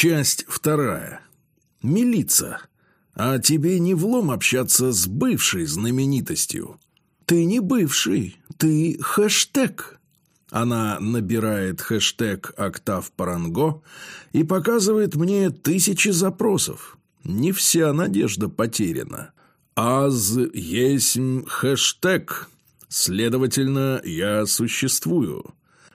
Часть вторая. Милица. А тебе не влом общаться с бывшей знаменитостью. Ты не бывший, ты хэштег. Она набирает хэштег «Октав Паранго» и показывает мне тысячи запросов. Не вся надежда потеряна. «Аз есть хэштег», следовательно, я существую.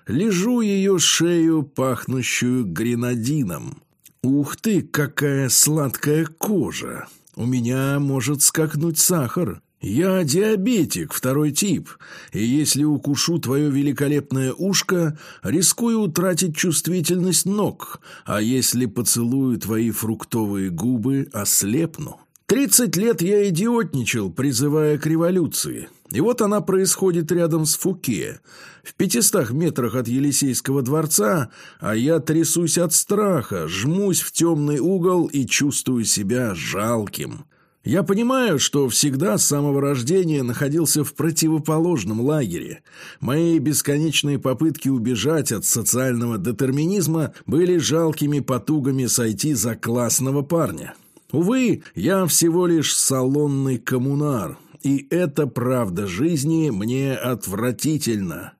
Лежу ее шею, пахнущую гренадином. Ух ты, какая сладкая кожа! У меня может скакнуть сахар. Я диабетик, второй тип, и если укушу твое великолепное ушко, рискую утратить чувствительность ног, а если поцелую твои фруктовые губы, ослепну. Тридцать лет я идиотничал, призывая к революции. И вот она происходит рядом с Фуке, в пятистах метрах от Елисейского дворца, а я трясусь от страха, жмусь в темный угол и чувствую себя жалким. Я понимаю, что всегда с самого рождения находился в противоположном лагере. Мои бесконечные попытки убежать от социального детерминизма были жалкими потугами сойти за классного парня. Увы, я всего лишь салонный коммунар, и эта правда жизни мне отвратительна.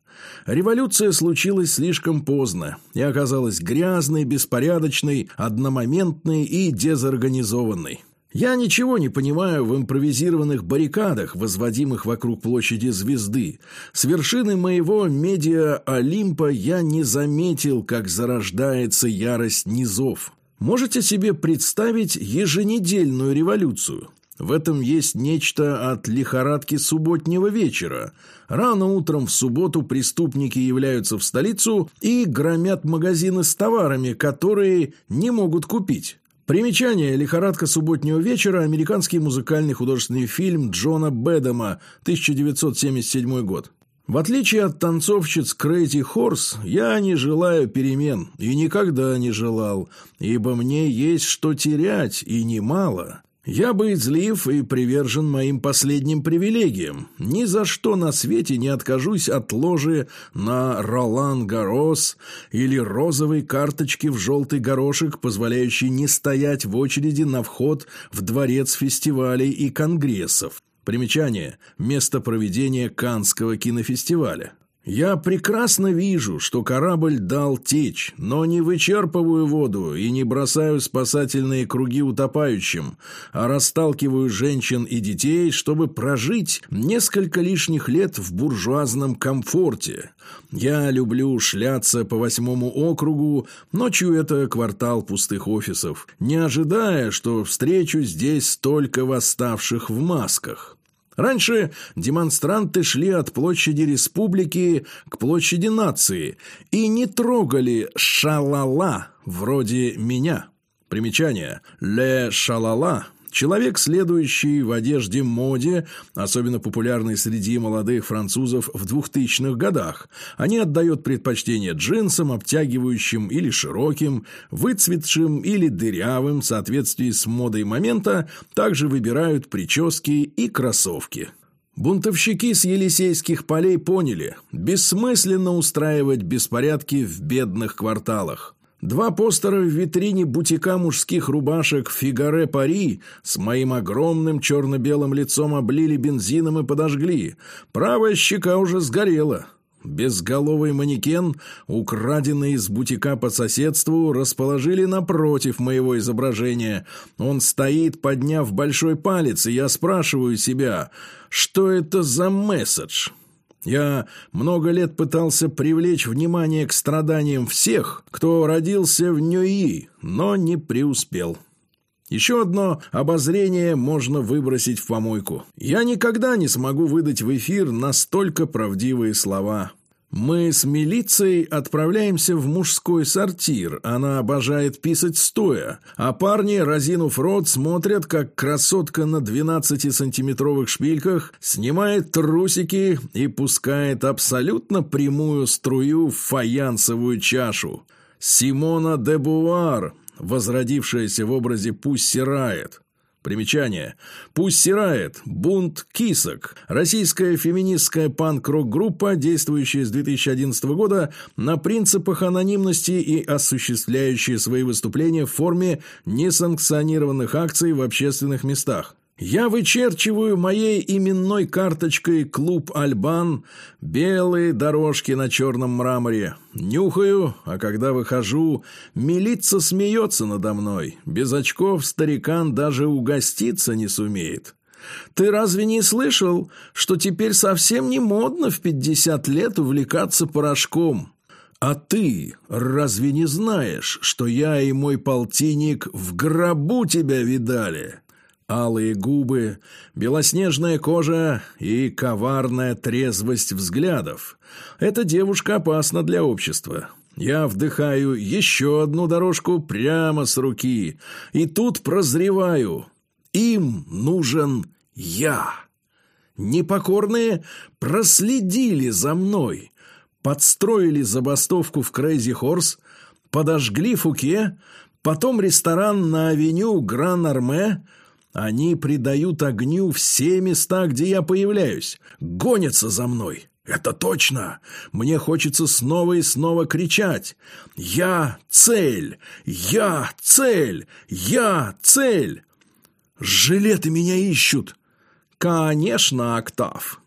Революция случилась слишком поздно и оказалась грязной, беспорядочной, одномоментной и дезорганизованной. Я ничего не понимаю в импровизированных баррикадах, возводимых вокруг площади Звезды. С вершины моего медиа-олимпа я не заметил, как зарождается ярость низов. Можете себе представить еженедельную революцию? В этом есть нечто от лихорадки субботнего вечера. Рано утром в субботу преступники являются в столицу и громят магазины с товарами, которые не могут купить. Примечание «Лихорадка субботнего вечера» – американский музыкальный художественный фильм Джона Бэдэма, 1977 год. В отличие от танцовщиц Крейти Хорс, я не желаю перемен и никогда не желал, ибо мне есть что терять и немало. Я боязлив и привержен моим последним привилегиям. Ни за что на свете не откажусь от ложи на Ролан Гарос или розовой карточки в желтый горошек, позволяющей не стоять в очереди на вход в дворец фестивалей и конгрессов. Примечание. Место проведения Канского кинофестиваля. Я прекрасно вижу, что корабль дал течь, но не вычерпываю воду и не бросаю спасательные круги утопающим, а расталкиваю женщин и детей, чтобы прожить несколько лишних лет в буржуазном комфорте. Я люблю шляться по восьмому округу, ночью это квартал пустых офисов, не ожидая, что встречу здесь столько восставших в масках. Раньше демонстранты шли от площади республики к площади нации и не трогали шалала вроде меня. Примечание. «Ле шалала» Человек, следующий в одежде моде, особенно популярной среди молодых французов в 2000-х годах. Они отдают предпочтение джинсам, обтягивающим или широким, выцветшим или дырявым в соответствии с модой момента, также выбирают прически и кроссовки. Бунтовщики с Елисейских полей поняли, бессмысленно устраивать беспорядки в бедных кварталах. Два постера в витрине бутика мужских рубашек «Фигаре Пари» с моим огромным черно-белым лицом облили бензином и подожгли. Правая щека уже сгорела. Безголовый манекен, украденный из бутика по соседству, расположили напротив моего изображения. Он стоит, подняв большой палец, и я спрашиваю себя, что это за месседж?» Я много лет пытался привлечь внимание к страданиям всех, кто родился в Ньюи, но не преуспел. Еще одно обозрение можно выбросить в помойку. Я никогда не смогу выдать в эфир настолько правдивые слова. Мы с милицией отправляемся в мужской сортир. Она обожает писать стоя. А парни, разинув рот, смотрят, как красотка на 12-сантиметровых шпильках снимает трусики и пускает абсолютно прямую струю в фаянсовую чашу. Симона де Бувар, возродившаяся в образе Пусси Райет. Примечание. «Пусть сирает. Бунт кисок». Российская феминистская панк-рок-группа, действующая с 2011 года на принципах анонимности и осуществляющая свои выступления в форме несанкционированных акций в общественных местах. Я вычерчиваю моей именной карточкой клуб «Альбан» белые дорожки на черном мраморе. Нюхаю, а когда выхожу, милица смеется надо мной. Без очков старикан даже угоститься не сумеет. Ты разве не слышал, что теперь совсем не модно в пятьдесят лет увлекаться порошком? А ты разве не знаешь, что я и мой полтинник в гробу тебя видали?» Алые губы, белоснежная кожа и коварная трезвость взглядов. Эта девушка опасна для общества. Я вдыхаю еще одну дорожку прямо с руки, и тут прозреваю. Им нужен я. Непокорные проследили за мной, подстроили забастовку в Крейзи Хорс, подожгли Фуке, потом ресторан на авеню Гран-Арме – они придают огню все места, где я появляюсь. Гонятся за мной. Это точно. Мне хочется снова и снова кричать. Я цель! Я цель! Я цель! Жилеты меня ищут. Конечно, Октав.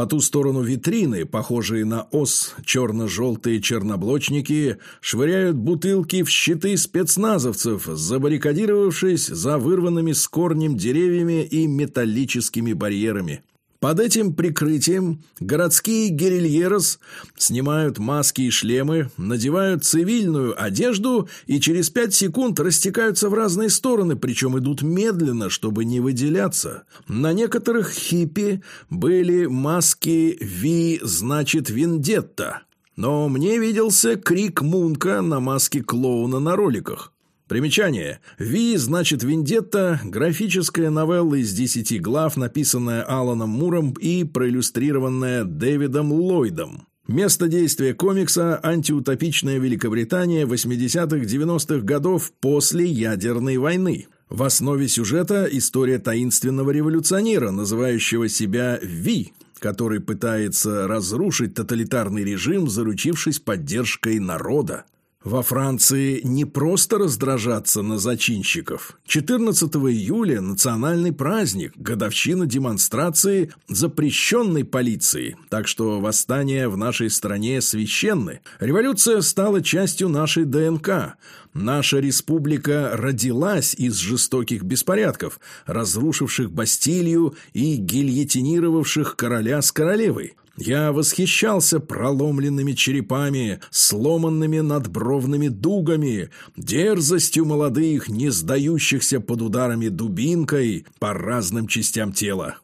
По ту сторону витрины, похожие на ос, черно-желтые черноблочники швыряют бутылки в щиты спецназовцев, забаррикадировавшись за вырванными с корнем деревьями и металлическими барьерами. Под этим прикрытием городские герильерос снимают маски и шлемы, надевают цивильную одежду и через пять секунд растекаются в разные стороны, причем идут медленно, чтобы не выделяться. На некоторых хиппи были маски «Ви» значит «Вендетта». Но мне виделся крик Мунка на маске клоуна на роликах. Примечание. «Ви» значит «Вендетта» – графическая новелла из десяти глав, написанная Аланом Муром и проиллюстрированная Дэвидом Ллойдом. Место действия комикса – антиутопичная Великобритания 80-х-90-х годов после ядерной войны. В основе сюжета – история таинственного революционера, называющего себя Ви, который пытается разрушить тоталитарный режим, заручившись поддержкой народа. Во Франции не просто раздражаться на зачинщиков. 14 июля – национальный праздник, годовщина демонстрации запрещенной полиции, так что восстания в нашей стране священны. Революция стала частью нашей ДНК. Наша республика родилась из жестоких беспорядков, разрушивших Бастилию и гильотинировавших короля с королевой. Я восхищался проломленными черепами, сломанными надбровными дугами, дерзостью молодых, не сдающихся под ударами дубинкой по разным частям тела.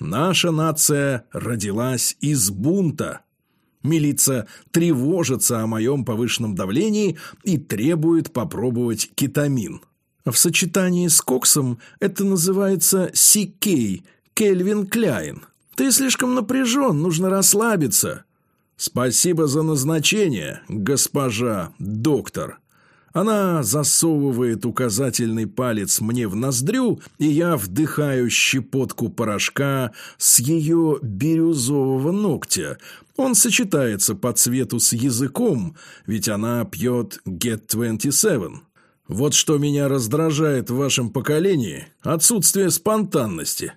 Наша нация родилась из бунта. Милиция тревожится о моем повышенном давлении и требует попробовать кетамин. В сочетании с коксом это называется Сикей, Кельвин Кляйн. Ты слишком напряжен, нужно расслабиться. Спасибо за назначение, госпожа доктор. Она засовывает указательный палец мне в ноздрю, и я вдыхаю щепотку порошка с ее бирюзового ногтя. Он сочетается по цвету с языком, ведь она пьет Get 27. Вот что меня раздражает в вашем поколении – отсутствие спонтанности.